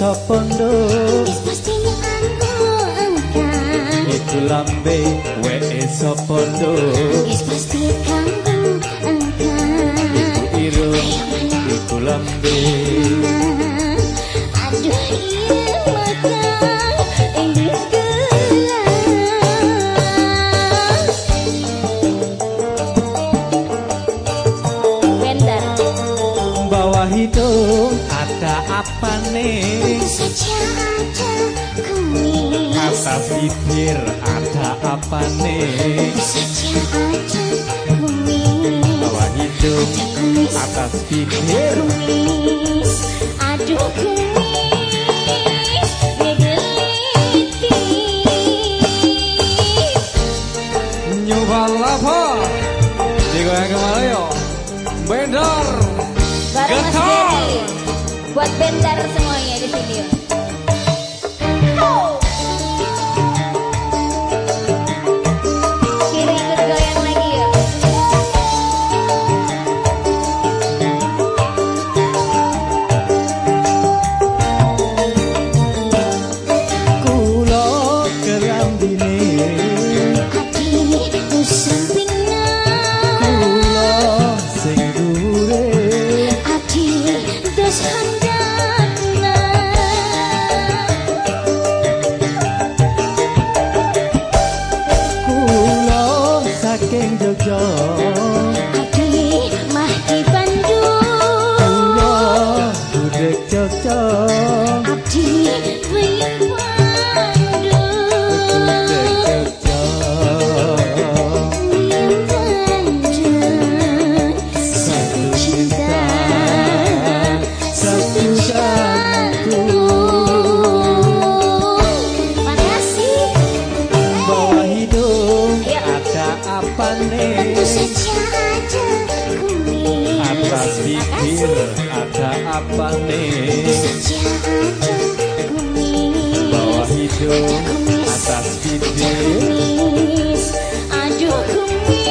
sopondo Iku lambe we sopondo Is pasti kanggo angka Iku irung Iku lambe apa nih Atas bibir ada apa nih Bawah hidung atas bibir aduh Nyubal apa? Digoyang ke mana yo? Bendor buat bendar semuanya di sini. Yuk Abdi ada apa nih? Bawah hidung atas Ada bibir kumis Aduh kumis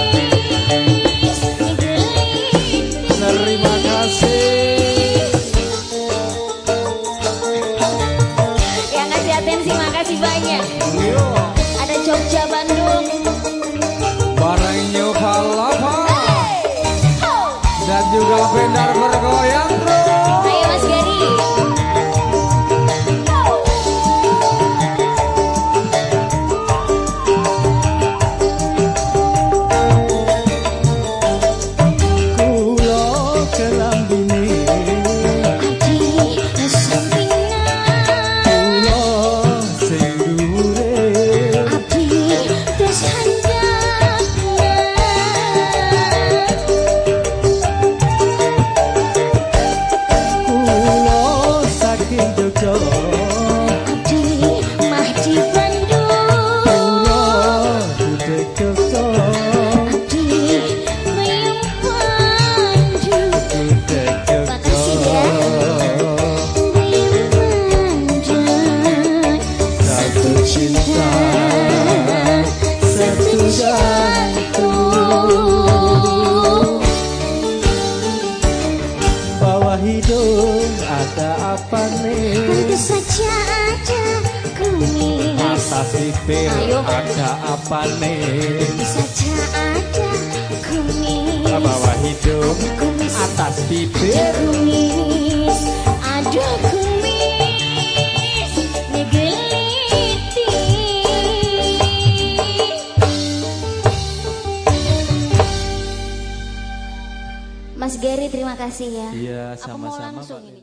Ayo. ada apa nih? Saja ada kumis. Bawah hidung Ada kumis. atas Ada bibir kumis. Ada kumis. Ngegeliti Mas Gary terima kasih ya. Iya Aku mau sama-sama langsung ini.